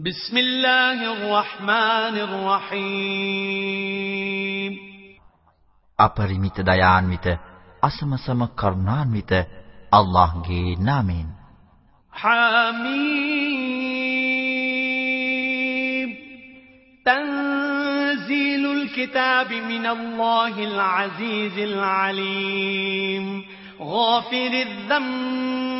بسم الله الرحمن الرحيم අපරිමිත දයාන්විත අසමසම කරුණාන්විත අල්ලාහ්ගේ නාමයෙන් حميم تنزيل الكتاب من الله العزيز العليم غافر الذنب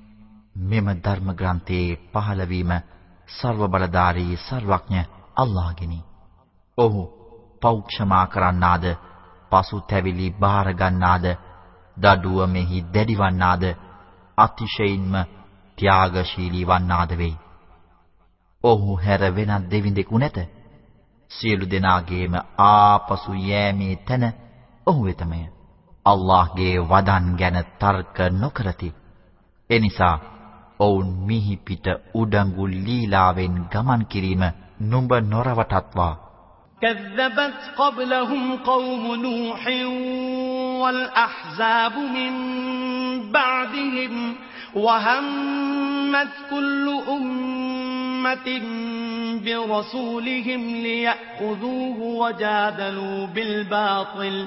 මෙම ධර්ම ග්‍රන්ථයේ පහළ වීම ਸਰව බලධාරී සර්වඥ අල්ලාහ්ගෙනි. ඔහු පෞක්ෂමා කරන්නාද, පසු තැවිලි බාර ගන්නාද, දඩුව මෙහි දැඩිවන්නාද, අතිශයින්ම ත්‍යාගශීලී වන්නාද වෙයි. ඔහු හැර වෙනත් දෙවිඳෙකු නැත. සියලු දෙනාගේම ආපසු යෑමේ තැන ඔහු වෙතමය. අල්ලාහ්ගේ වදන් ගැන තර්ක නොකරති. එනිසා ඔවුන් මිහි පිට උඩඟු ලීලාවෙන් ගමන් කිරීම නුඹ නොරවටත්වා كذبت قبلهم قوم نوح والأحزاب من بعدهم وهمت كل أمة برسولهم ليأخذوه وجادلوا بالباطل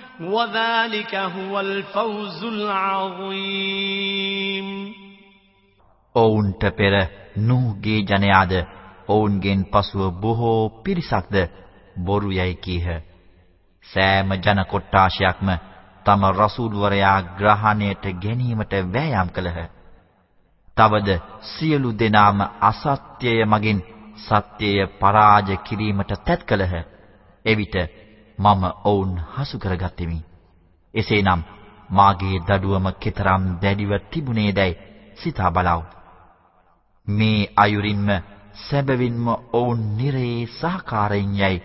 وذلك هو الفوز العظيم ඔවුන්ට පෙර නූගේ ජනයාද ඔවුන්ගෙන් පසුව බොහෝ පිරිසක්ද බොරු යයි කීහ. සෑම ජන කොට්ටාශයක්ම තම රසූල්වරයා ග්‍රහණයට ගැනීමට වෑයම් කළහ. තවද සියලු දෙනාම අසත්‍යය මගින් සත්‍යය පරාජ කිරීමට තැත් කළහ. එවිට මම ඔවුන් හසු කරගත්ෙමි. එසේනම් මාගේ දඩුවම කෙතරම් දැඩිව තිබුණේදයි සිතා බලව්. මේ අයුරින්ම සැබවින්ම ඔවුන් නිරේ සහකාරයින් යයි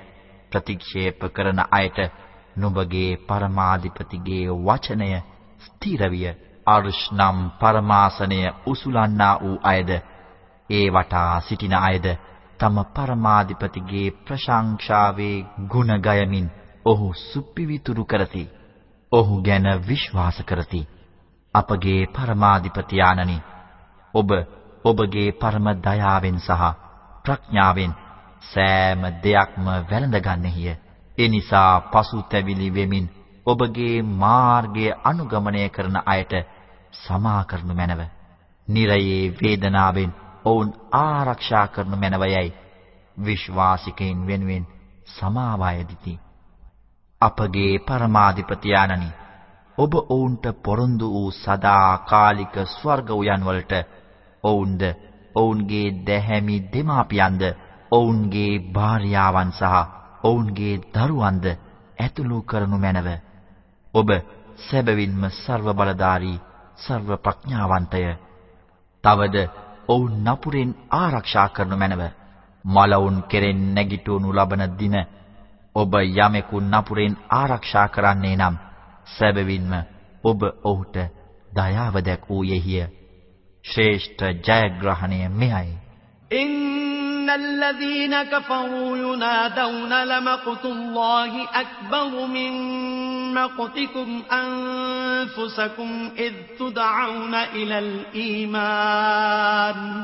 ප්‍රතික්ෂේප කරන අයට නුඹගේ පරමාධිපතිගේ වචනය ස්ථිර විය. අර්ෂ් නම් පරමාසනය උසුලන්නා වූ අයද ඒ වටා සිටින අයද තම පරමාධිපතිගේ ප්‍රශංසාවේ ගුණ ගයමින් ඔහු සුපිවිතුරු කරති. ඔහු ගැන විශ්වාස කරති. අපගේ පරමාධිපති ආනනි ඔබ ඔබගේ පරම දයාවෙන් සහ ප්‍රඥාවෙන් සෑම දෙයක්ම වැළඳගන්නෙහිය. ඒ නිසා පසුතැවිලි වෙමින් ඔබගේ මාර්ගය අනුගමනය කරන අයට සමා කරනු මැනව. නිරයේ වේදනාවෙන් ඔවුන් ආරක්ෂා කරනු මැනවයයි විශ්වාසිකයින් වෙනුවෙන් සමාවය දිති. අපගේ පරමාධිපති ආනනි ඔබ ඔවුන්ට පොරොන්දු වූ සදාකාලික ස්වර්ග උයන් වලට ඔවුන්ද ඔවුන්ගේ දැහැමි දෙමාපියන්ද ඔවුන්ගේ භාර්යාවන් සහ ඔවුන්ගේ දරුවන්ද ඇතුළු කරනු මැනව. ඔබ සැබවින්ම ਸਰව බලධාරී ਸਰව ප්‍රඥාවන්තය. තවද ඔවුන් නපුරෙන් ආරක්ෂා කරනු මැනව. මලවුන් කෙරෙන් නැගිටුණු ලබන දින ඔබ යමෙකු නපුරෙන් ආරක්ෂා කරන්නේ නම් සැබවින්ම ඔබ ඔහුට දයාව දැක් වූයේය. ශ්‍රේෂ්ඨ ජයග්‍රහණය මෙයයි. إن الذين كفروا ينادون لمقت الله أكبر من مقتكم أنفسكم إذ تدعون إلى الإيمان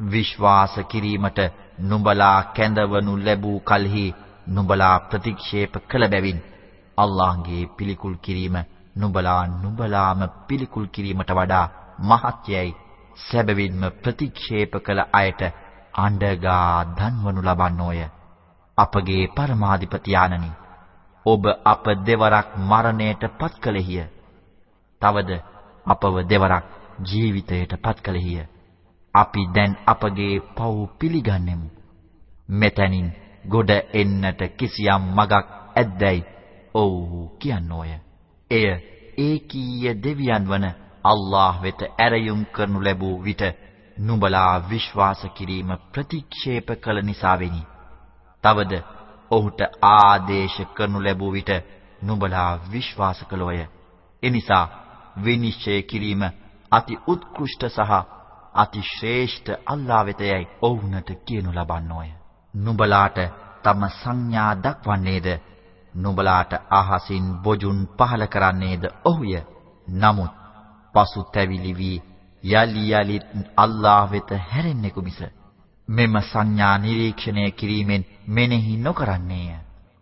විශ්වාස කිරීමට නුඹලා කැඳවනු ලැබූ කලෙහි නුඹලා ප්‍රතික්ෂේප කළ බැවින් අල්ලාහ්ගේ පිළිකුල් කිරීම නුඹලා නුඹලාම පිළිකුල් කිරීමට වඩා මහත්යයි සැබවින්ම ප්‍රතික්ෂේප කළ අයට අඬගා දන්වනු ලබන්නෝය. අපගේ පරමාධිපති ආනනි ඔබ අප දෙවරක් මරණයට පත් කළෙහිය. තවද අපව දෙවරක් ජීවිතයට පත් කළෙහිය. අපි දැන් අපගේ පව් පිළිගන්නෙමු. මෙතනින් ගොඩ එන්නට කිසියම් මගක් ඇද්දැයි ඔව්හු කියනෝය. එය ඒකීය දෙවියන් වන අල්ලාහ් වෙත ඇරයුම් කරනු ලැබූ විට නුඹලා විශ්වාස කිරීම ප්‍රතික්ෂේප කළ නිසාවෙනි. තවද ඔහුට ආදේශ කරනු ලැබූ විට නුඹලා විශ්වාස කළෝය. එනිසා විනිශ්චය කිරීම අති උත්කෘෂ්ඨ සහ අති ශ්‍රේෂ්ඨ අල්ලාහ් වෙතයයි ඔවුන්ට කියනු ලබන්නෝය. නුඹලාට තම සංඥා දක්වන්නේද නුඹලාට අහසින් බොජුන් පහල කරන්නේද ඔහුය. නමුත් පසුතැවිලි වී යලි යලිත් අල්ලාහ් වෙත හැරෙන්නෙකු මිස මෙම සංඥා නිරීක්ෂණය කිරීමෙන් මෙනෙහි නොකරන්නේය.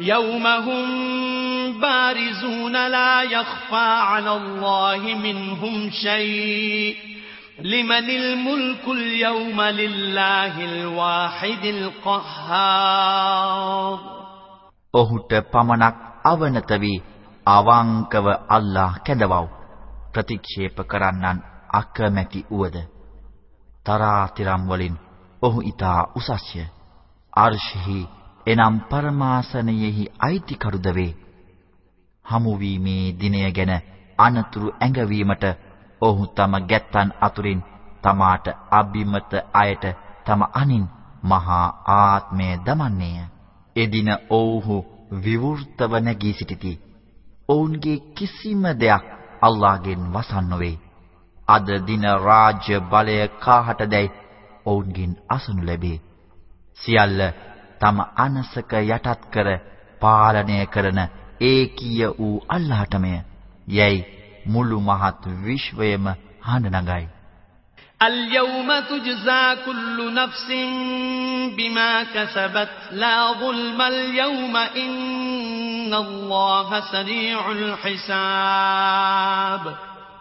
يوم هم بارزون لا يخفى على الله منهم شيء لمن الملك اليوم لله الواحد القهار ඔහුට පමණක් අවනත වී අවංකව අල්ලාහ් කැඳවව් ප්‍රතික්ෂේප කරන්නන් අකමැති උවද තරාතිරම් වලින් ඔහු ඊතා උසස්ය අර්ශෙහි එනම් පරමාසනයෙහි අයිතිකරුද වේ හමු වීමේ දිනය ගැන අනතුරු ඇඟවීමට ඔහු තම ගැත්තන් අතුරින් තමාට අබිමත අයට තම අනින් මහා ආත්මය දමන්නේය එදින ඔව්හු විවෘතව නැගී සිටිති ඔවුන්ගේ කිසිම දෙයක් අල්ලාහ්ගෙන් වසන් නොවේ. අද දින රාජ්‍ය බලය කාහටදයි ඔවුන්ගෙන් අසනු ලැබේ. සියල්ල තම අනසක යටත් කර පාලනය කරන ඒකීය වූ අල්ලාහටමය. යැයි මුළු මහත් විශ්වයම හඬ නගයි. اليوم تجزى كل نفس بما كسبت لا ظلم اليوم إن الله سريع الحساب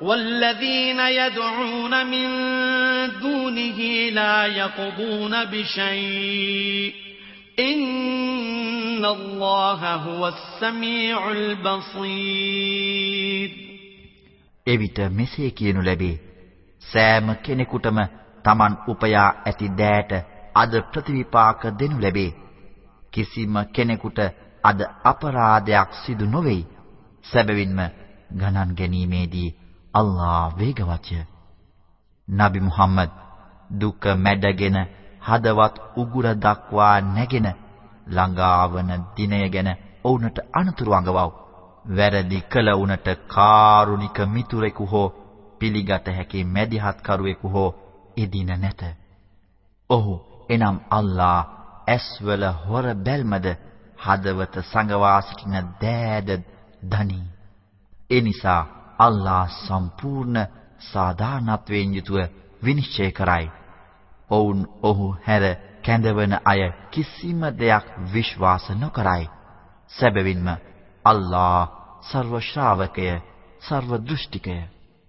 والذين يدعون من دونه لا يقضون بشيء إن الله هو السميع البصير එවිට මෙසේ කියනු ලැබේ සෑම කෙනෙකුටම Taman උපයා ඇති දෑට අද ප්‍රතිවිපාක දෙනු ලැබේ කිසිම කෙනෙකුට අද අපරාධයක් සිදු නොවේයි සැබවින්ම ගණන් ගැනීමේදී අල්ලා වේගවත්ය. නබි මුහම්මද් දුක මැඩගෙන හදවත් උගුර දක්වා නැගෙන ළඟාවන දිනය ගැන ඔවුන්ට අනතුරු අඟවව්. වැරදි කළ උනට කාරුණික මිතුරෙකු හෝ පිළිගත හැකි මැදිහත් කරුවෙකු හෝ එදින නැත. ඔහු එනම් අල්ලා ඇස්වල හොර බැල්මද හදවත සංගවා සිටින දෑද දනි. ඒ නිසා අල්ලා සම්පූර්ණ සාධාරණත්වයෙන් යුතුව විනිශ්චය කරයි. ඔවුන් ඔහු හැර කැඳවන අය කිසිම දෙයක් විශ්වාස නොකරයි. සැබවින්ම අල්ලා සර්ව ශ්‍රාවකය, සර්ව දෘෂ්ටිකය.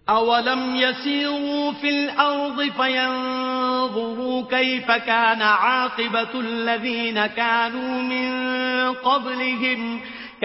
أولم يسيروا في الأرض فينظروا كيف كان عاقبة الذين كانوا من قبلهم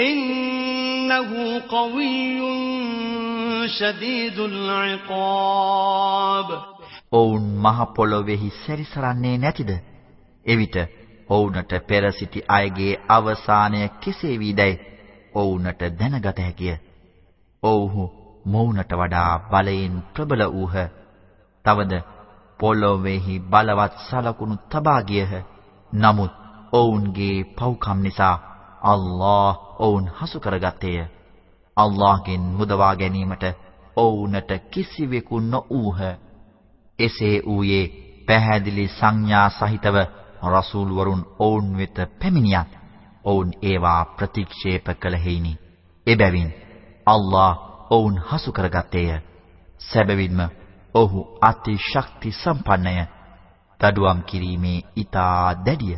إنه قوي شديد العقاب ඔවුන් මහ පොළොවේහි සැරිසරන්නේ නැතිද? එවිට ඔවුන්ට පෙර සිටි අයගේ අවසානය කෙසේ වීදැයි ඔවුන්ට දැනගත හැකිය. ඔව්හු මොවුන්ට වඩා බලයෙන් ප්‍රබල වූහ. තවද පොළොවේහි බලවත් සලකුණු තබා ගියහ. නමුත් ඔවුන්ගේ පව්කම් නිසා අල්ලාහ් ඔවුන් හසු කරගත්තේය. අල්ලාහ්ගෙන් මුදවා ගැනීමට ඔවුන්ට කිසිවෙකු නොඌහ. එසේ ඌයේ පැහැදිලි සංඥා සහිතව රසූල් වරුන් ඔවුන් වෙත පැමිණියත් ඔවුන් ඒවා ප්‍රතික්ෂේප කළ හේිනි. එබැවින් අල්ලාහ් ඔවුන් හසු කරගත්තේය. සැබවින්ම ඔහු අති ශක්ති සම්පන්නය. දඩුවම් කිරීමේ ඊතා දැඩිය.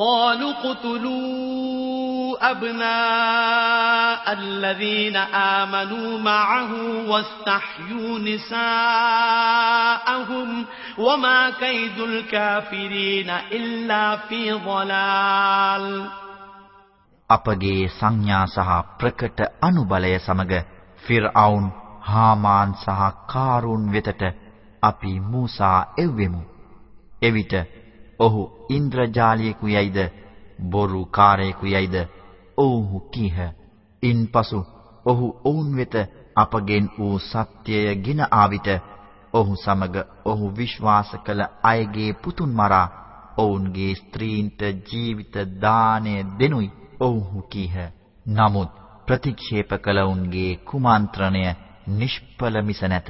قالوا اقتلوا أبناء الذين آمنوا معه واستحيوا نساءهم وما كيد الكافرين إلا في ضلال අපගේ සංඥා සහ ප්‍රකට අනුබලය සමග ෆිර්අවුන් හාමාන් සහ කාරුන් වෙතට අපි මූසා එව්වෙමු. එවිට ඔහු ඉන්ද්‍රජාලියෙකු යයිද බොරු කාරයෙකු යයිද ඔව්හු කීහ. ඉන්පසු ඔහු ඔවුන් වෙත අපගෙන් වූ සත්‍යය ගෙන ආවිත ඔහු සමග ඔහු විශ්වාස කළ අයගේ පුතුන් මරා ඔවුන්ගේ ස්ත්‍රීන්ට ජීවිත දාණය දෙනුයි ඔව්හු කීහ. නමුත් ප්‍රතික්ෂේප කළවුන්ගේ කුමන්ත්‍රණය නිෂ්ඵල මිස නැත.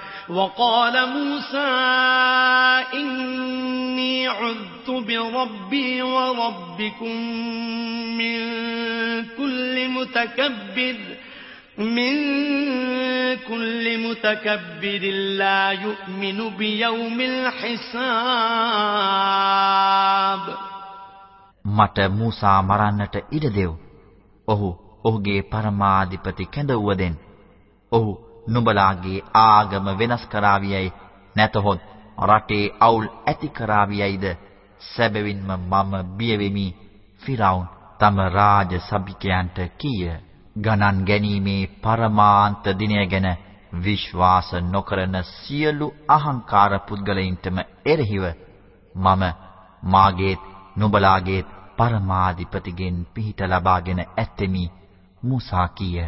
وقال موسى إني عذت بربي وربكم من كل متكبر من كل متكبر لا يؤمن بيوم الحساب මට මූසා මරන්නට ඉඩ දෙව්. ඔහු ඔහුගේ පරමාධිපති කැඳවුවදෙන්. ඔහු නුඹලාගේ ආගම වෙනස් කරાවියයි නැතහොත් රටේ අවුල් ඇති කරાවියයිද සැබවින්ම මම බිය වෙමි. ෆිරාවුන් තම රාජ සභිකයන්ට කීය. ගණන් ගැනීමේ පරමාන්ත දිනය ගැන විශ්වාස නොකරන සියලු අහංකාර පුද්ගලයින්ටම එරෙහිව මම මාගේත් නුඹලාගේත් පරමාධිපතිගෙන් පිහිට ලබාගෙන ඇත්තෙමි මුසා කීය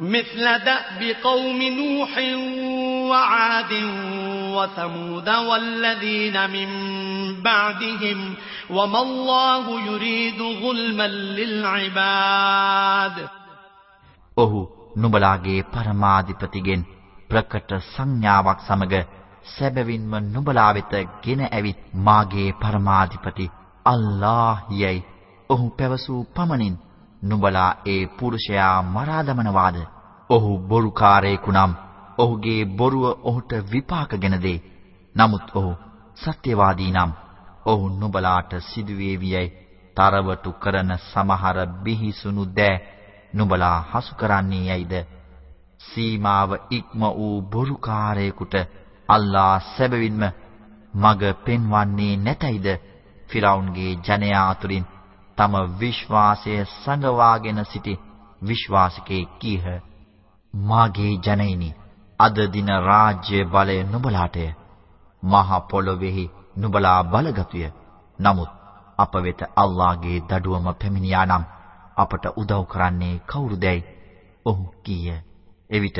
مثل دأب قوم نوح وعاد وثمود والذين من بعدهم وما الله يريد ظلما للعباد ඔහු නුඹලාගේ පරමාධිපතිගෙන් ප්‍රකට සංඥාවක් සමග සැබවින්ම නුඹලා වෙත ගෙන ඇවිත් මාගේ පරමාධිපති අල්ලාහ් යයි ඔහු පැවසූ පමණින් නුඹලා ඒ පුරුෂයා මරා දමනවාද? ඔහු බොරුකාරයෙකු නම් ඔහුගේ බොරුව ඔහුට විපාකගෙන දේ. නමුත් ඔහු සත්‍යවාදී නම් ඔහු නුඹලාට සිදුවේවියයි තරවටු කරන සමහර බිහිසුණු දෑ නුඹලා හසු කරන්නේ යයිද? සීමාව ඉක්ම වූ බොරුකාරයෙකුට අල්ලා සැබවින්ම මග පෙන්වන්නේ නැතයිද? ෆිරාවුන්ගේ ජනයා අතුරින් තම විශ්වාසය සංගවාගෙන සිටි විශ්වාසිකයෙක් කීහ. මාගේ ජනෙයිනි අද දින රාජ්‍ය බලය නුඹලාටය. මහ පොළොවේහි නුඹලා බලගතුය. නමුත් අප වෙත අල්ලාහගේ දඩුවම පැමිණියා නම් අපට උදව් කරන්නේ කවුරුදයි? ඔහු කීය. එවිට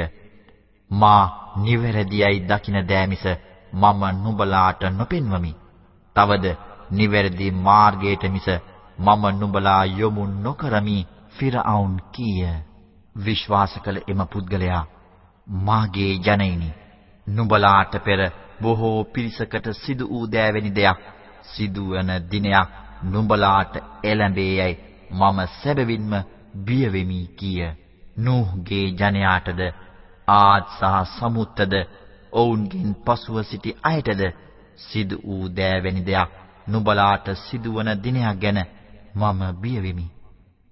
මා නිවැරදියයි දකින දෑමිස මම නුඹලාට නොපෙන්වමි. තවද නිවැරදි මාර්ගයට මිස මම නුඹලා යොමු නොකරමි ෆිරාවුන් කීය. විශ්වාස කළ එම පුද්ගලයා මාගේ ජනෙයිනි නුඹලාට පෙර බොහෝ පිරිසකට සිදු වූ දෑවැනි දෙයක් සිදුවන දිනයක් නුඹලාට එළඹේයයි. මම සැබවින්ම බිය වෙමි කීය. නූහ්ගේ ජනයාටද ආද් සහ සමුත්තද ඔවුන්ගෙන් පසුව සිටි අයටද සිදු වූ දෑවැනි දෙයක් නුඹලාට සිදුවන දිනයක් ගැන මම බිය වෙමි.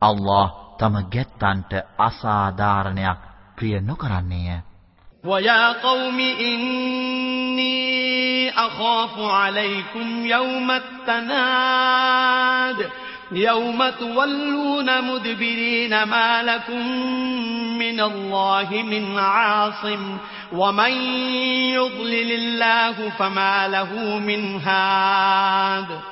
අල්ලාහ් තම ගැත්තන්ට අසාධාරණයක් ප්‍රිය නොකරන්නේය. ويا قوم إني أخاف عليكم يوم التناد يوم تولون مدبرين ما لكم من الله من عاصم ومن يضلل الله فما له من هاد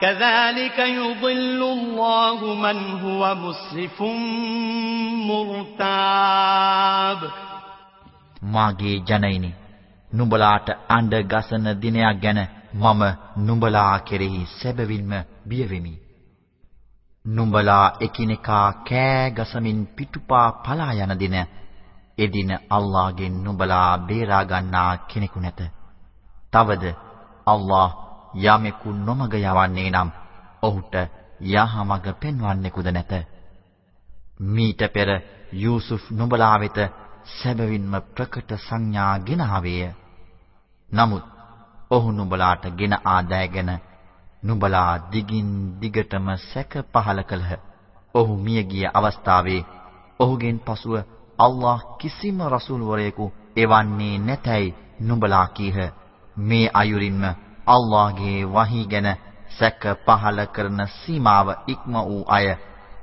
كذلك يضل الله من هو مسرف مرتاب මාගේ ජනයිනි නුඹලාට අඬ ගසන දිනයක් ගැන මම නුඹලා කෙරෙහි සැබවින්ම බිය වෙමි. නුඹලා එකිනෙකා කෑ ගසමින් පිටුපා පලා යන දින එදින අල්ලාහ්ගෙන් නුඹලා බේරා ගන්නා කෙනෙකු නැත. තවද අල්ලාහ් යමෙකු නොමග යවන්නේ නම් ඔහුට යහමඟ පෙන්වන්නෙකුද නැත. මීට පෙර යූසුෆ් නුඹලා වෙත සැබවින්ම ප්‍රකට සංඥා ගෙන ආවේය. නමුත් ඔහු නුඹලාට ගෙන ආදෑගෙන නුඹලා දිගින් දිගටම සැක පහල කළහ. ඔහු මිය ගිය අවස්ථාවේ ඔහුගෙන් පසුව අල්ලාහ් කිසිම රසූල් වරයෙකු එවන්නේ නැතයි නුඹලා කීහ. මේ අයුරින්ම අල්ලාහගේ වහී ගැන සැක පහල කරන සීමාව ඉක්ම වූ අය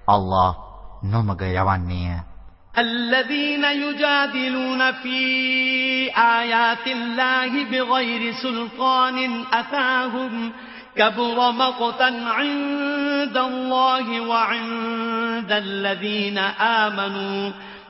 අල්ලාහ් නොමග යවන්නේය. الذين يجادلون في آيات الله بغير سلطان أتاهم كبر مقتا عند الله وعند الذين آمنوا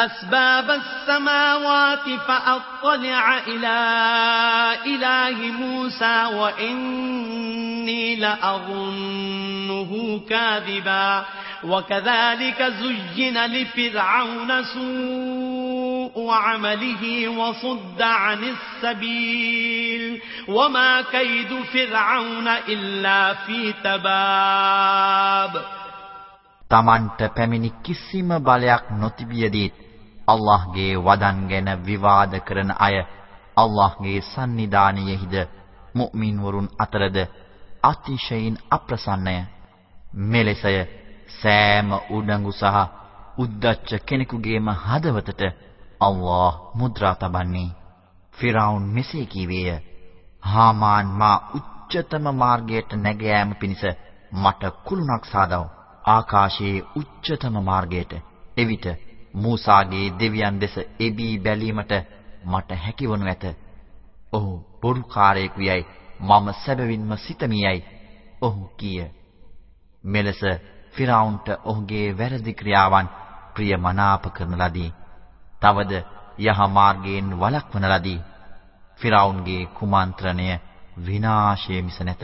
أسباب السماوات فأطلع إلى إله موسى وإني لأظنه كاذبا وكذلك زين لفرعون سوء عمله وصد عن السبيل وما كيد فرعون إلا في تباب තමන්ට පැමිණි කිසිම බලයක් නොතිබියදීත් අල්ලාහ්ගේ වදන් ගැන විවාද කරන අය අල්ලාහ්ගේ සන්නිධානයෙහිද මුഅ්මින් වරුන් අතරද අතිශයින් අප්‍රසන්නය. මෙලෙසය සෑම උඩඟු සහ උද්දච්ච කෙනෙකුගේම හදවතට අල්ලාහ් මුද්‍රා තබන්නේ. ෆිරාවුන් මෙසේ කීවේය. හාමාන් මා උච්චතම මාර්ගයට නැග යාම පිණිස මට කුළුණක් සාදව. ආකාශයේ උච්චතම මාර්ගයට. එවිට මූසාගේ දෙවියන් දෙස එබී බැලීමට මට හැකියවනු ඇත. ඔහු බොරුකාරයෙකු යයි මම සැබවින්ම සිතමියයි. ඔහු කීය. මෙලෙස ෆිරාවුන්ට ඔහුගේ වැරදි ක්‍රියාවන් ප්‍රියමනාප කරන ලදී. තවද යහ මාර්ගයෙන් වළක්වන ලදී. ෆිරාවුන්ගේ කුමන්ත්‍රණය විනාශය මිස නැත.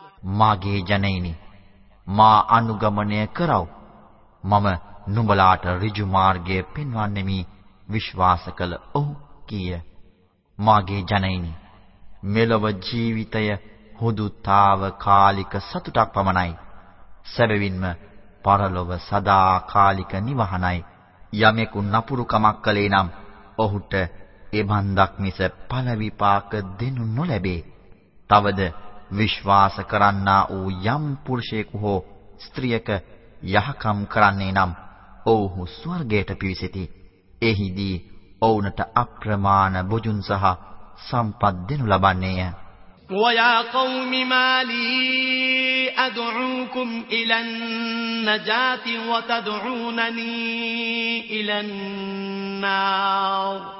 මාගේ ජනයිනි මා අනුගමනය කරව. මම නුඹලාට ඍජු මාර්ගය පෙන්වන්නෙමි විශ්වාස කළ ඔහු කීය. මාගේ ජනයිනි මෙලොව ජීවිතය හුදු తాවකාලික සතුටක් පමණයි. සැබවින්ම පරලොව සදාකාලික නිවහනයි. යමෙකු නපුරුකමක් කළේ නම් ඔහුට ඒ බන්දක් මිස ඵල විපාක දෙනු නොලැබේ. තවද විශ්වාස කරන්නා වූ යම් පුරුෂයෙකු හෝ ස්ත්‍රියක යහකම් කරන්නේ නම් ඔව්හු ස්වර්ගයට පිවිසෙති. එහිදී ඔවුන්ට අප්‍රමාණ බුදුන් සහ සම්පත් දෙනු ලබන්නේය. ويا قوم ما لي أدعوكم إلى النجاة وتدعونني إلى النار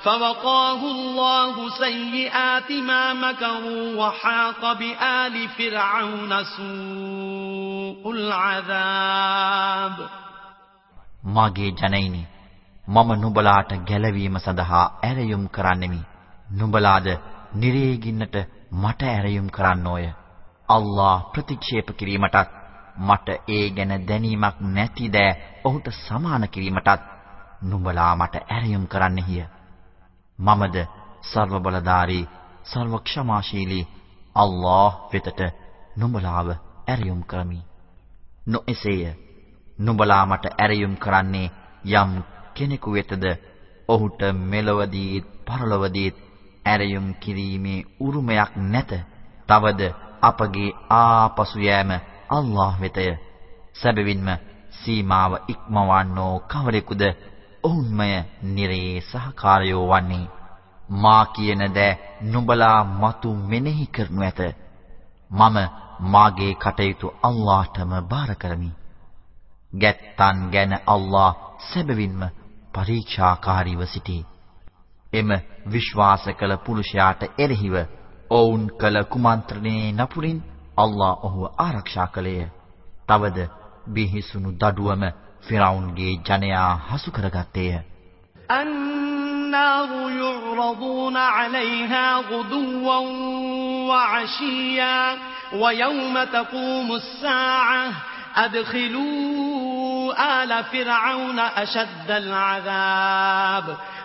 فوقاه الله سيئات ما مكروا وحاق بآل فرعون سوء العذاب මාගේ ජනයිනි මම නුඹලාට ගැලවීම සඳහා ඇරයුම් කරන්නෙමි නුඹලාද නිරේගින්නට මට ඇරයුම් කරන්නෝය. අල්ලා ප්‍රතික්ෂේප කිරීමටත් මට ඒ ගැන දැනීමක් නැති දෑ ඔහුට සමාන කිරීමටත් නුඹලා මට ඇරයුම් කරන්නෙහිය. මමද සර්ව බලධාරී සර්ව ක්ෂමාශීලී අල්ලාහ් වෙතට නුඹලාව ඇරයුම් කරමි. නොඑසේය. නුඹලා මට ඇරයුම් කරන්නේ යම් කෙනෙකු වෙතද ඔහුට මෙලොවදී පරලොවදී ඇරයුම් කිරීමේ උරුමයක් නැත. තවද අපගේ ආපසු යෑම අල්ලාහ් වෙතය. සැබවින්ම සීමාව ඉක්මවන්නෝ කවරෙකුද? ඔවුන්මය නිරේ සහකාරයෝ වන්නේ. මා කියන දෑ නුඹලා මතු මෙනෙහි කරනු ඇත. මම මාගේ කටයුතු අල්ලාහටම බාර කරමි. ගැත්තන් ගැන අල්ලාහ් සැබවින්ම පරීක්ෂාකාරීව සිටී. එම විශ්වාස කළ පුරුෂයාට එරෙහිව ඔවුන් කළ කුමන්ත්‍රණයේ නපුරින් අල්ලා ඔහුව ආරක්ෂා කළේය. තවද බිහිසුණු දඩුවම ෆිරාවුන්ගේ ජනයා හසු කරගත්තේය. النار يعرضون عليها غدوا وعشيا ويوم تقوم الساعة أدخلوا آل فرعون أشد العذاب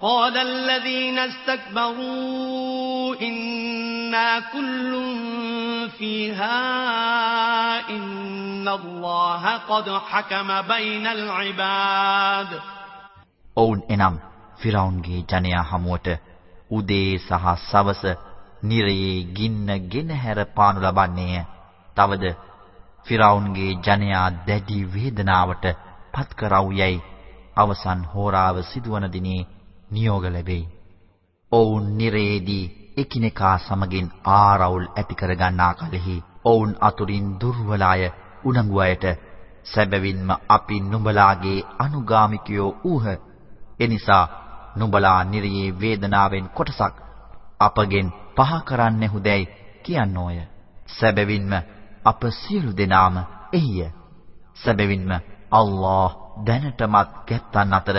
قال الذين استكبروا إنا كل فيها إن الله قد حكم بين العباد ඔවුන් එනම් ෆිරාවුන්ගේ ජනයා හමුවට උදේ සහ සවස නිරයේ ගින්න ගෙනහැර පානු ලබන්නේය. තවද ෆිරාවුන්ගේ ජනයා දැඩි වේදනාවට පත් කරවු යයි අවසන් හෝරාව සිදුවන දිනේ නියෝග ලැබෙයි. ඔවුන් නිරේදී එකිනෙකා සමගින් ආරවුල් ඇති කර ගන්නා කලෙහි ඔවුන් අතුරින් දුර්වල අය උනංගු අයට සැබවින්ම අපි නුඹලාගේ අනුගාමිකයෝ ඌහ. එනිසා නුඹලා නිරයේ වේදනාවෙන් කොටසක් අපගෙන් පහ කරන්නෙහුදැයි කියනෝය. සැබවින්ම අප සියලු දෙනාම එහිය. සැබවින්ම අල්ලාහ් දැනටමත් ගැත්තන් අතර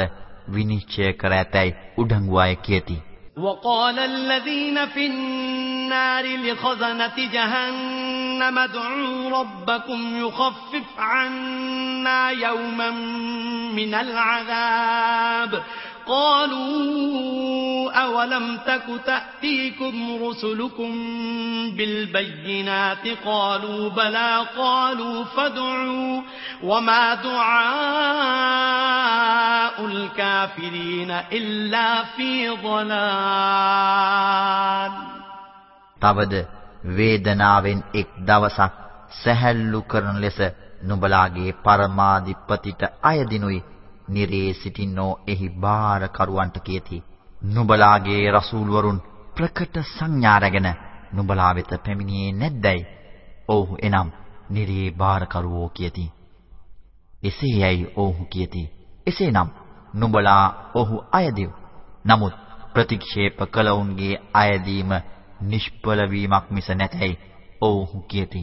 විනිශ්චය කර ඇතැයි උඩඟු අය කියති. وقال الذين في النار لخزنة جهنم ادعوا ربكم يخفف عنا يوما من العذاب قالوا أولم تك تأتيكم رسلكم بالبينات قالوا بلى قالوا فادعوا وما دعاء الكافرين إلا في ضلال තවද වේදනාවෙන් එක් දවසක් සැහැල්ලු කරන ලෙස නුඹලාගේ පරමාධිපතිට අයදිනුයි නිරේ සිටින්නෝ එහි බාරකරුවන්ට කියති නුඹලාගේ රසූල් වරුන් ප්‍රකට සංඥා රැගෙන නුඹලා වෙත පැමිණියේ නැද්දයි ඔව්හු එනම් නිරේ බාරකරුවෝ කියති. එසේයයි ඔව්හු කියති. එසේනම් නුඹලා ඔහු අයදිව් නමුත් ප්‍රතික්ෂේප කළවුන්ගේ අයදීම නිෂ්ඵල වීමක් මිස නැතයි ඔව්හු කියති.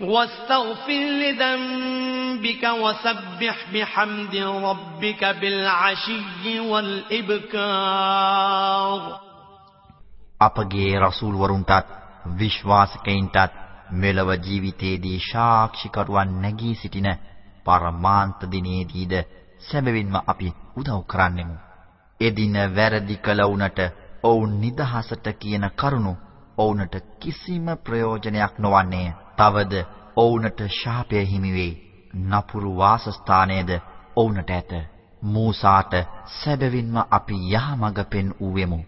واستغفر لذنبك وسبح بحمد ربك بالعشي والإبكار අපගේ රසූල් වරුන්ටත් විශ්වාසකයින්ටත් මෙලව ජීවිතයේදී සාක්ෂිකරුවන් නැගී සිටින පරමාන්ත දිනේදීද සැබවින්ම අපි උදව් කරන්නෙමු. එදින වැරදි කළ උනට ඔවුන් නිදහසට කියන කරුණු ඔවුන්ට කිසිම ප්‍රයෝජනයක් නොවන්නේය. තවද ඔවුන්ට ශාපය හිමි වෙයි. නපුරු වාසස්ථානයේද ඔවුන්ට ඇත. මූසාට සැබවින්ම අපි යහමඟ පෙන් ඌවෙමු.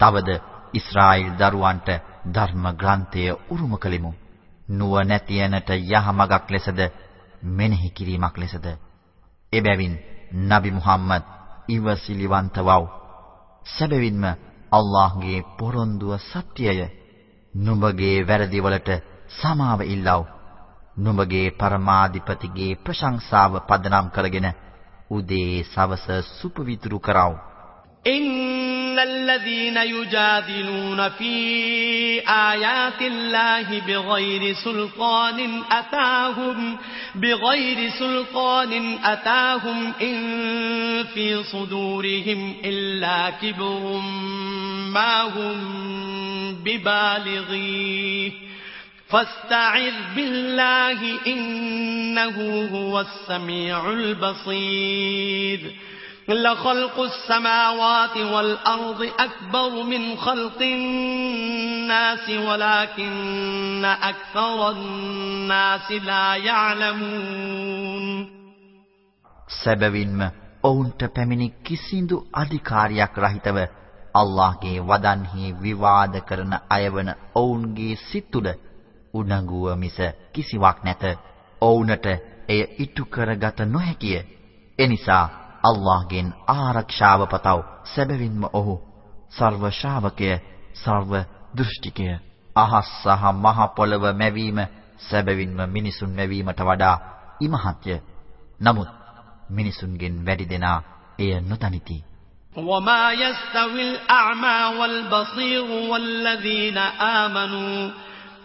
තවද ඊශ්‍රායෙල් දරුවන්ට ධර්ම ග්‍රන්ථය උරුම කළෙමු. නුවණැතියනට යහමඟක් ලෙසද මෙනෙහි කිරීමක් ලෙසද එබැවින් නබි මුහම්මද් ඉවසිලිවන්ත වව්. සැබවින්ම අල්ලාහ්ගේ පොරොන්දුව සත්‍යය. නුඹගේ වැරදිවලට සමාව ඉල්ලව්. නුඹගේ පරමාධිපතිගේ ප්‍රශංසාව පදනම් කරගෙන උදේ සවස සුපවිතුරු කරව. إن الذين يجادلون في آيات الله بغير سلطان أتاهم بغير سلطان أتاهم إن في صدورهم إلا كبر ما هم ببالغيه فاستعذ بالله إنه هو السميع البصير لخلق السماوات والأرض أكبر من خلق الناس ولكن أكثر الناس لا يعلمون සැබවින්ම ඔවුන්ට පැමිණි කිසිදු අධිකාරියක් රහිතව අල්ලාහ්ගේ වදන්හි විවාද කරන අයවන ඔවුන්ගේ සිත් තුළ උනඟුව මිස කිසිවක් නැත. ඔවුන්ට එය ඉටු කරගත නොහැකිය. එනිසා අල්ලාහ්ගෙන් ආරක්ෂාව පතව. සැබවින්ම ඔහු සර්ව ශ්‍රාවකය, සර්ව දෘෂ්ටිකය. අහස් සහ මහ පොළව මැවීම සැබවින්ම මිනිසුන් මැවීමට වඩා ඉමහත්ය. නමුත් මිනිසුන්ගෙන් වැඩි දෙනා එය නොදනිති. وما يستوي الأعمى والبصير والذين آمنوا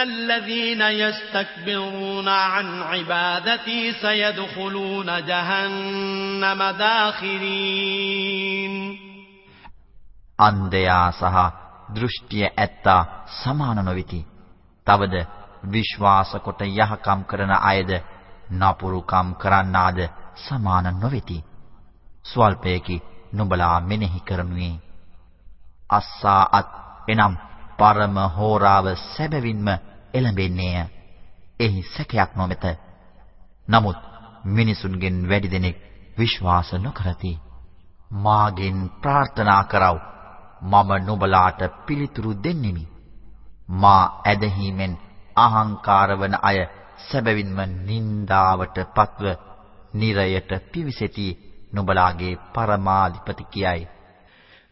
الذين يستكبرون عن عبادتي سيدخلون جهنم داخرين අන්ධයා සහ දෘෂ්ටිය ඇත්තා සමාන නොවිති. තවද විශ්වාස කොට යහකම් කරන අයද නපුරුකම් කරන්නාද සමාන නොවිති. ස්වල්පයකි නුඹලා මෙනෙහි කරනුයේ. අස්සාත් එනම් පරම හෝරාව සැබවින්ම එළඹෙන්නේය. එහි සැකයක් නොමැත. නමුත් මිනිසුන්ගෙන් වැඩි දෙනෙක් විශ්වාස නොකරති. මාගෙන් ප්‍රාර්ථනා කරව. මම නුඹලාට පිළිතුරු දෙන්නෙමි. මා ඇදහිීමෙන් අහංකාර වන අය සැබවින්ම නින්දාවට පත්ව නිරයට පිවිසෙති නුඹලාගේ පරමාධිපති කියයි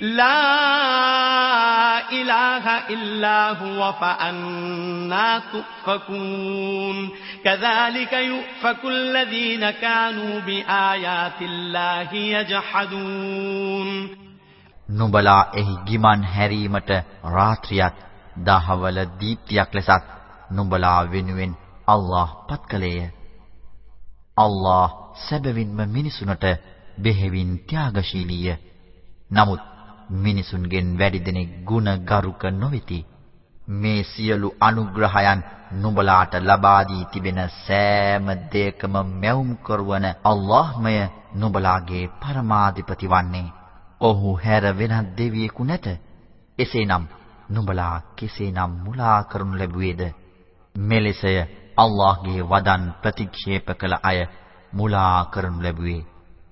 لا إله إلا هو فأنا تؤفكون كذلك يؤفك الذين كانوا بآيات الله يجحدون නුඹලා එහි ගිමන් හැරීමට රාත්‍රියත් දහවල දීප්තියක් ලෙසත් නුඹලා වෙනුවෙන් අල්ලාහ් පත් කළේය. අල්ලාහ් සැබවින්ම මිනිසුන්ට බෙහෙවින් ත්‍යාගශීලීය. නමුත් මිනිසුන්ගෙන් වැඩි දෙනෙක් ಗುಣ ගරුක නොවේති. මේ සියලු අනුග්‍රහයන් නුඹලාට ලබා දී තිබෙන සෑම දෙයකම මැවුම් කරවන අල්ලාහ්මය නුඹලාගේ පරමාධිපති වන්නේ. ඔහු හැර වෙනත් දෙවියෙකු නැත. එසේනම් නුඹලා කෙසේනම් මුලා කරනු ලැබුවේද? මෙලෙසය අල්ලාහ්ගේ වදන් ප්‍රතික්ෂේප කළ අය මුලා කරනු ලැබුවේ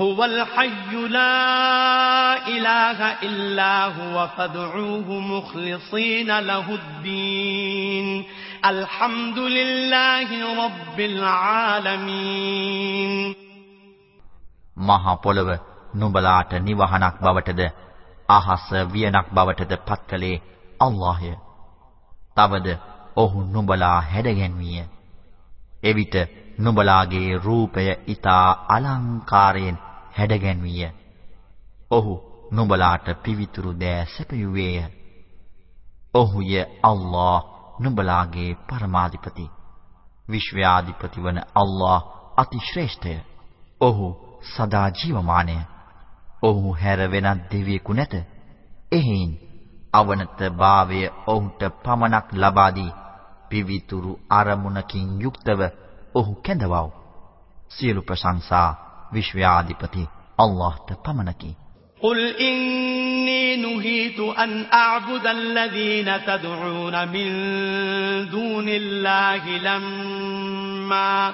هو الحي لا إله إلا هو فادعوه مخلصين له الدين الحمد لله رب العالمين මහ පොළව නුඹලාට නිවහනක් බවටද අහස වියනක් බවටද පත්කලේ අල්ලාහය. තවද ඔහු නුඹලා හැඩගැන්විය. එවිට නුඹලාගේ රූපය ඊතා අලංකාරයෙන් හැඩගැන්විය. ඔහු නුඹලාට පිවිතුරු දෑ සැපයුවේය. ඔහුය අල්ලාහ් නුඹලාගේ පරමාධිපති. විශ්වයාධිපති වන අල්ලාහ් අතිශ්‍රේෂ්ඨය. ඔහු සදා ජීවමානය. ඔහු හැර වෙනත් දෙවියෙකු නැත. එහෙයින් අවනත භාවය ඔහුට පමණක් ලබා දී පිවිතුරු අරමුණකින් යුක්තව ඔහු කැඳවව. සියලු ප්‍රශංසා විශ්වයාධිපති අල්ලාහ්ට පමණකි. قل إني نهيت أن أعبد الذين تدعون من دون الله لما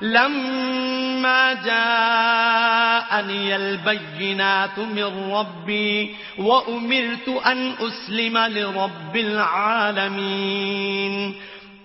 لما جاءني البينات من ربي وأمرت أن أسلم لرب العالمين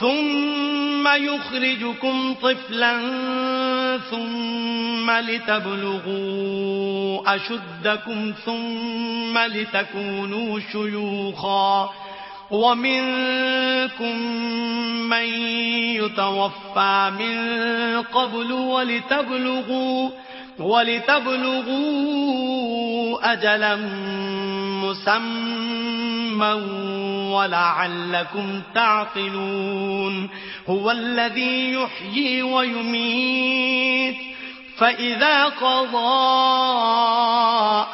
ثم يخرجكم طفلا ثم لتبلغوا أشدكم ثم لتكونوا شيوخا ومنكم من يتوفى من قبل ولتبلغوا ولتبلغوا أجلا مسمى ولعلكم تعقلون هو الذي يحيي ويميت فإذا قضى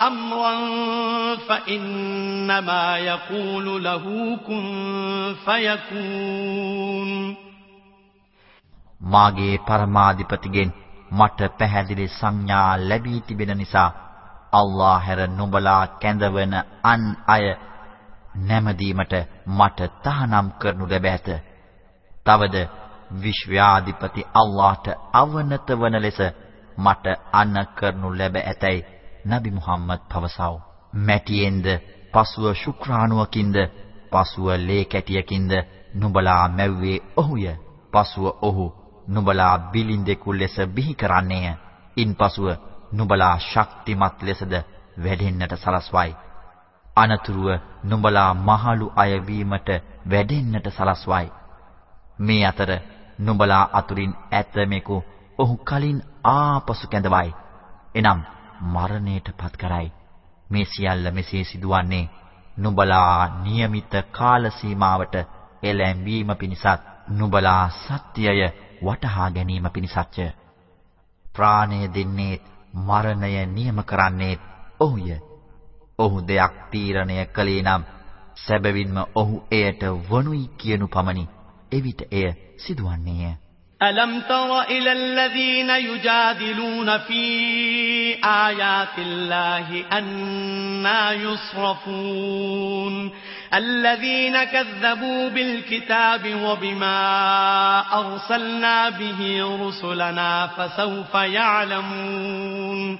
أمرا فإنما يقول له كن فيكون මාගේ පරමාධිපතිගෙන් මට පැහැදිලි සංඥා ලැබී තිබෙන නිසා අල්ලාහ හැර නුඹලා කැඳවන අන් අය නැමදීමට මට තහනම් කරනු ලැබ ඇත. තවද විශ්වයාධිපති අල්ලාහට අවනත වන ලෙස මට අන්න කරනු ලැබ ඇතැයි නබි මුහම්මද් පවසව. මැටියෙන්ද පසුව ශුක්‍රාණුවකින්ද පසුව ලේ කැටියකින්ද නුඹලා මැව්වේ ඔහුය. පසුව ඔහු නුඹලා බිලින්දෙකු ලෙස බිහි කරන්නේය. ඉන්පසුව නුඹලා ශක්තිමත් ලෙසද වැඩෙන්නට සලස්වයි. අනතුරුව නුඹලා මහලු අය වීමට වැඩෙන්නට සලස්වයි. මේ අතර නුඹලා අතුරින් ඇතමෙකු ඔහු කලින් ආපසු කැඳවයි. එනම් මරණයට පත් කරයි. මේ සියල්ල මෙසේ සිදුවන්නේ නුඹලා નિયમિત කාල සීමාවට එළඹීම පිණිසත් නුඹලා සත්‍යය වටහා ගැනීම පිණිසත්ය. ප්‍රාණය දෙන්නේ මරණය නියම කරන්නේ ඔහුය. ඔහු දෙයක් තීරණය කළේ නම් සැබවින්ම ඔහු එයට වනුයි කියනු පමණි. එවිට එය සිදුවන්නේය. ألم تر إلى الذين يجادلون في آيات الله أنا يصرفون الذين كذبوا بالكتاب وبما أرسلنا به رسلنا فسوف يعلمون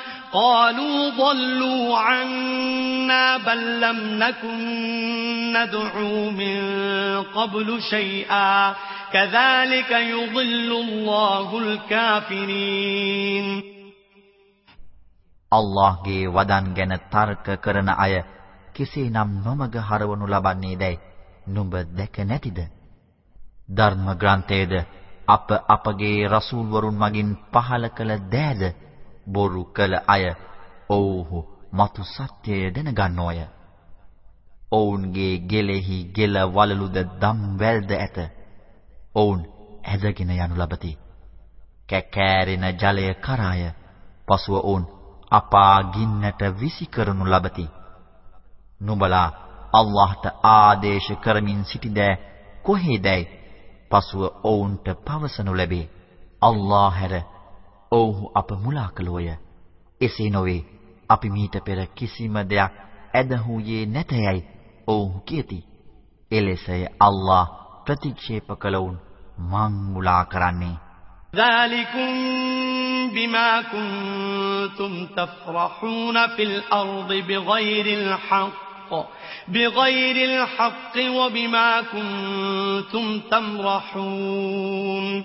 قالوا ضلوا عنا بل لم نكن ندعو من قبل شيئا كذلك يضل الله الكافرين අල්ලාහ්ගේ වදන් ගැන තර්ක කරන අය කෙසේනම් නොමග හරවනු ලබන්නේ දැයි නුඹ දැක නැතිද? ධර්ම ග්‍රන්ථයේද අප අපගේ රසූල් වරුන් මගින් පහල කළ දෑද බොරු කළ අය ඔව්හු මතු සත්‍යය දැනගන්නෝය. ඔවුන්ගේ ගෙලෙහි ගෙල වලලුද දම් වැල්ද ඇත. ඔවුන් ඇදගෙන යනු ලබති. කැකෑරෙන ජලය කරාය. පසුව ඔවුන් අපා ගින්නට විසි කරනු ලබති. නුඹලා අල්ලාහට ආදේශ කරමින් සිටිදෑ කොහේදැයි පසුව ඔවුන්ට පවසනු ලැබේ. අල්ලාහ හැර ඔව්හු අප මුලා කළෝය. එසේ නොවේ. අපි මීට පෙර කිසිම දෙයක් ඇදහුයේ නැතයයි ඔව්හු කියති. එලෙසය අල්ලාහ් ප්‍රතික්ෂේප කළවුන් මං මුලා කරන්නේ. ذلكم بما كنتم تفرحون في الأرض بغير الحق بغير الحق وبما كنتم تمرحون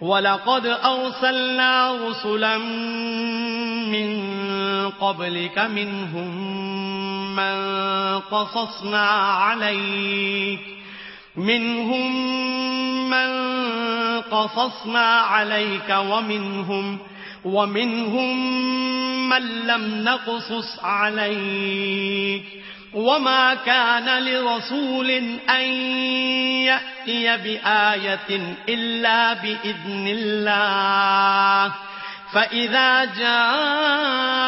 ولقد أرسلنا رسلا من قبلك منهم من قصصنا عليك منهم من قصصنا عليك ومنهم ومنهم من لم نقصص عليك وما كان لرسول أن يأتي بآية إلا بإذن الله فإذا جاء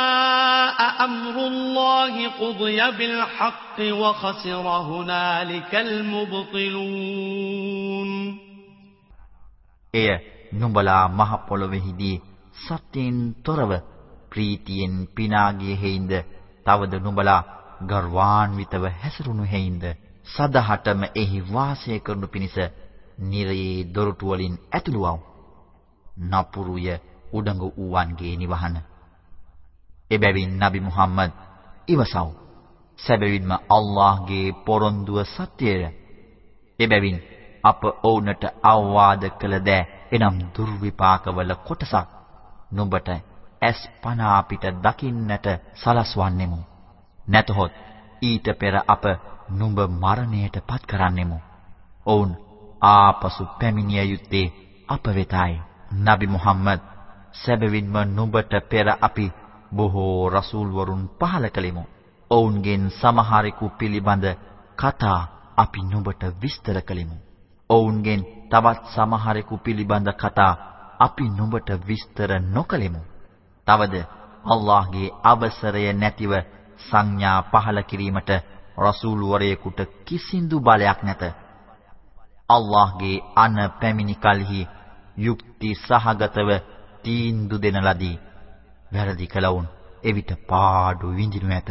أمر الله قضي بالحق وخسر هنالك المبطلون එය නුඹලා මහ පොළොවේහිදී සත්‍යයෙන් තොරව ප්‍රීතියෙන් පිනාගිය හේින්ද තවද නුඹලා ගර්වාන්විතව හැසිරුණු හේින්ද සදහටම එහි වාසය කරනු පිණිස නිරයේ දොරටු වලින් ඇතුළුවව්. නපුරුය උඩඟු වූවන්ගේ නිවහන. එබැවින් නබි මුහම්මද් ඉවසව්. සැබවින්ම අල්ලාහ්ගේ පොරොන්දුව සත්‍යය. එබැවින් අප ඔවුන්ට අවවාද කළ දෑ එනම් දුර්විපාකවල කොටසක්. නුඹට ඇස් පන අපිට දකින්නට සලස්වන්නෙමු. නැතහොත් ඊට පෙර අප නුඹ මරණයට පත් කරන්නෙමු. ඔවුන් ආපසු පැමිණිය යුත්තේ අප වෙතයි. නබි මුහම්මද් සැබවින්ම නුඹට පෙර අපි බොහෝ රසූල් වරුන් පහල කළෙමු. ඔවුන්ගෙන් සමහරෙකු පිළිබඳ කතා අපි නුඹට විස්තර කළෙමු. ඔවුන්ගෙන් තවත් සමහරෙකු පිළිබඳ කතා අපි නුඹට විස්තර නොකළෙමු. තවද අල්ලාහ්ගේ අවසරය නැතිව සංඥා පහල කිරීමට රසූල් වරයෙකුට කිසිඳු බලයක් නැත. අල්ලාහ්ගේ අන පැමිණි කලෙහි යුක්ති සහගතව තීන්දුව දෙන ලදී. වැරදි කලවුන් එවිට පාඩු විඳිනු ඇත.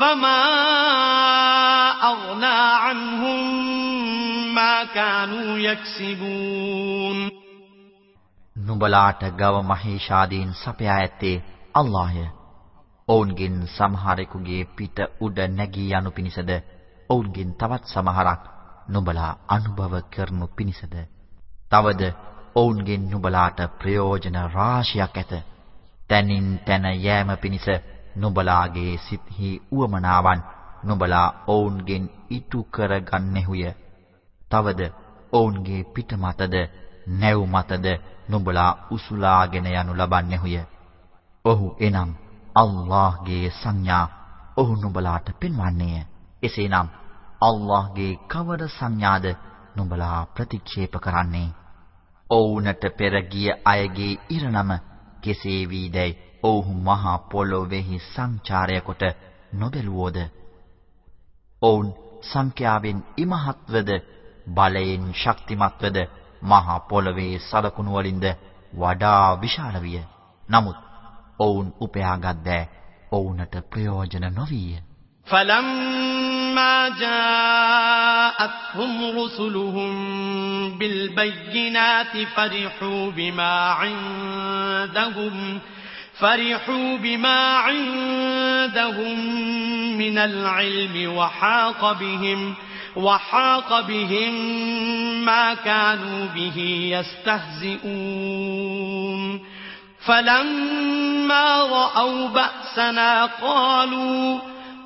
فما أغنى عنهم ما كانوا يكسبون නුඹලාට ගව මහේෂාදීන් සපයා ඇත්තේ අල්ලාහය. ඔවුන්ගෙන් සමහරෙකුගේ පිට උඩ නැගී යනු පිණිසද ඔවුන්ගෙන් තවත් සමහරක් නුඹලා අනුභව කරනු පිණිසද තවද ඔවුන්ගෙන් නුඹලාට ප්‍රයෝජන රාශියක් ඇත. තනින් තන යෑම පිණිස නුඹලාගේ සිත්හි උවමනාවන් නුඹලා ඔවුන්ගෙන් ඉටු කරගන්නෙහුය. තවද ඔවුන්ගේ පිටමතද නැව් මතද නුඹලා උසුලාගෙන යනු ලබන්නෙහුය. ඔහු එනම් අල්ලාහ්ගේ සංඥා ඔහු නුඹලාට පෙන්වන්නේය. එසේනම් අල්ලාහ්ගේ කවර සංඥාද නුඹලා ප්‍රතික්ෂේප කරන්නේ? ඔවුන්ට පෙර ගිය අයගේ ඉරණම කෙසේ වීදැයි ඔවුහු මහා පොළොවේහි සංචාරය කොට නොබැලුවෝද? ඔවුන් සංඛ්‍යාවෙන් ඉමහත්වද බලයෙන් ශක්තිමත්වද මහා පොළොවේ සලකුණු වලින්ද වඩා විශාල විය. නමුත් ඔවුන් උපයාගත් දෑ ඔවුන්ට ප්‍රයෝජන නොවිය. فلما جاءتهم رسلهم بالبينات فرحوا بما عندهم فرحوا بما عندهم من العلم وحاق بهم وحاق بهم ما كانوا به يستهزئون. فلما رأوا بأسنا قالوا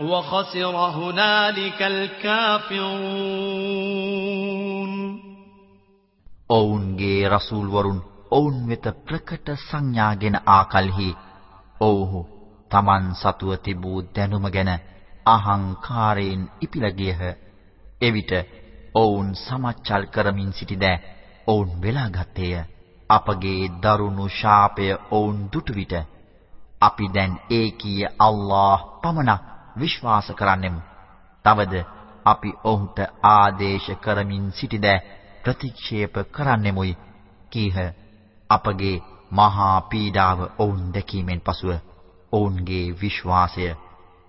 وخسر هنالك الكافرون ඔවුන්ගේ රසූල් වරුන් ඔවුන් වෙත ප්‍රකට සංඥාගෙන ආකල්හි ඔව්හු Taman සතුව තිබූ දැනුම ගැන අහංකාරයෙන් ඉපිලා ගියහ. එවිට ඔවුන් සමච්චල් කරමින් සිටිද ඔවුන් වෙලා ගත්තේය. අපගේ දරුණු ශාපය ඔවුන් දුටු විට අපි දැන් ඒකීය අල්ලාහ් පමණක් විශ්වාස කරන්නෙමු. තවද අපි ඔහුට ආදේශ කරමින් සිටිද ප්‍රතික්ෂේප කරන්නෙමුයි. කීහ අපගේ මහා පීඩාව ඔවුන් දැකීමෙන් පසුව ඔවුන්ගේ විශ්වාසය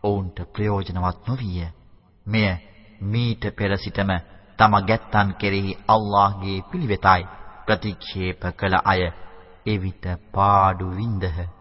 ඔවුන්ට ප්‍රයෝජනවත් නොවිය. මෙය මීට පෙර සිටම තම ගැත්තන් කෙරෙහි අල්ලාහ්ගේ පිළිවෙතයි. ප්‍රතික්ෂේප කළ අය එවිට පාඩු වින්දහ.